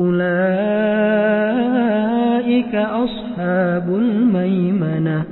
أولئك أصحاب الميمنة.